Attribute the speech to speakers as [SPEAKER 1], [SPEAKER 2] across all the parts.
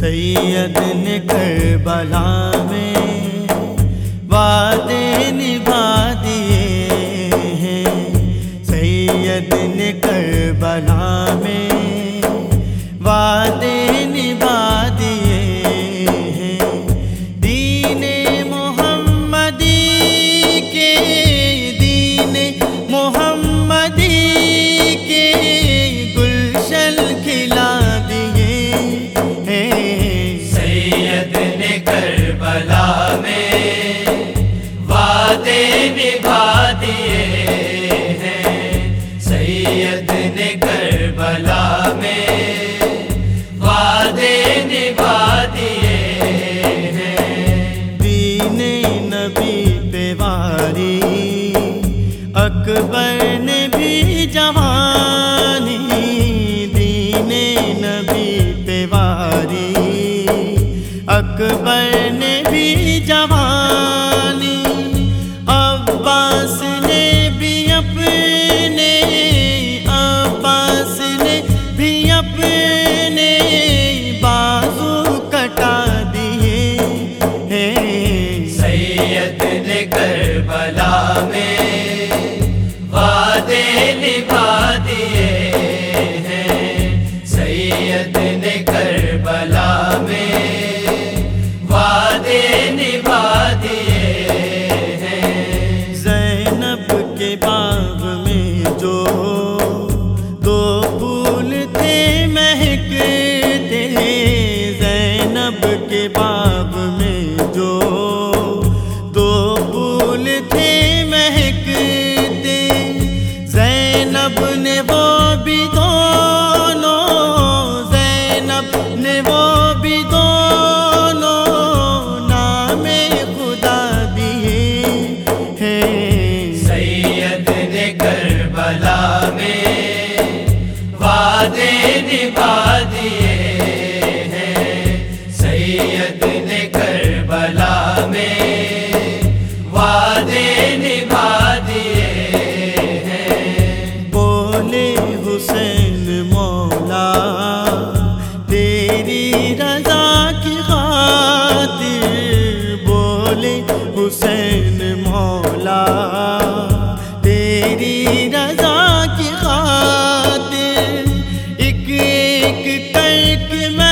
[SPEAKER 1] سید نے کربلا میں وعدے نبھا دیے ہیں۔ سید نے کربلا جوانی، دین نبی پہ واری اکبر نے بھی جوانی، عباس نے بھی اپنے، عباس نے بھی اپنے۔ بازو کٹا دیے ہیں۔
[SPEAKER 2] سید نے کربلا میں نبھا دیے ہیں۔ سید نے کربلا میں وعدے نبھا دیے ہیں۔
[SPEAKER 1] زینب کے باغ میں جو دو پھول تھے
[SPEAKER 2] وعدے نبھا دیے ہیں۔ سید نے کربلا میں وعدے نبھا دیے ہیں۔
[SPEAKER 1] بولے حسین مولا، تیری رضا کی خاطر بولے حسین کر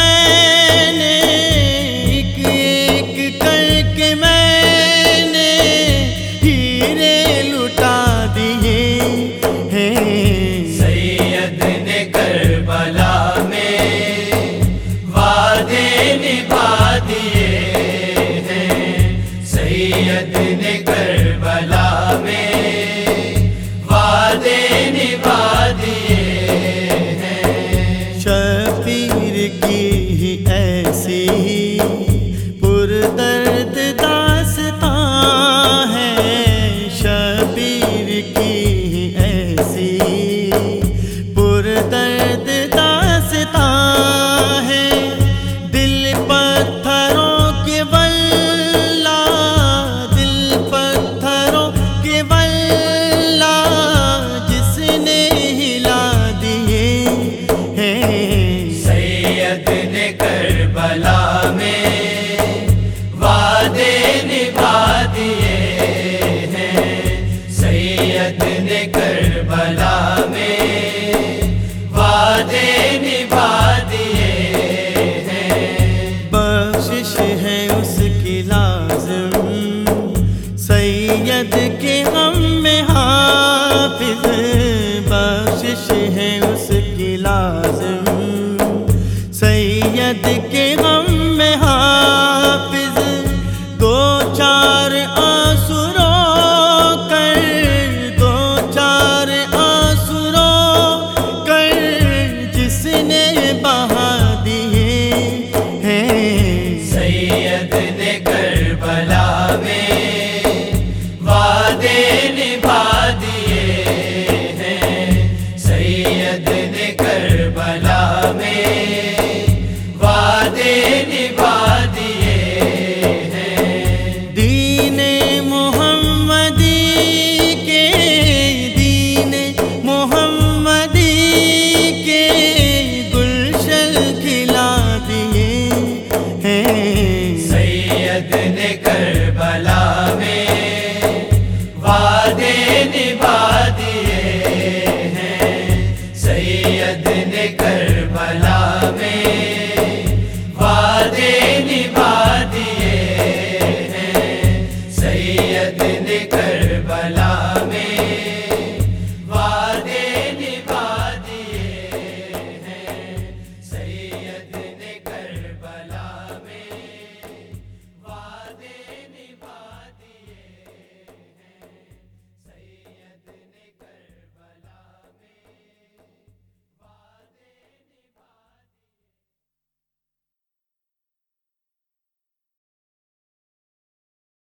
[SPEAKER 1] کی لازم۔ سید کے غم میں حافظ۔ دو چار آسرو کر۔ دو چار آسرو کر۔ جس نے بہا دیے ہیں۔
[SPEAKER 2] سید نے کربلا میں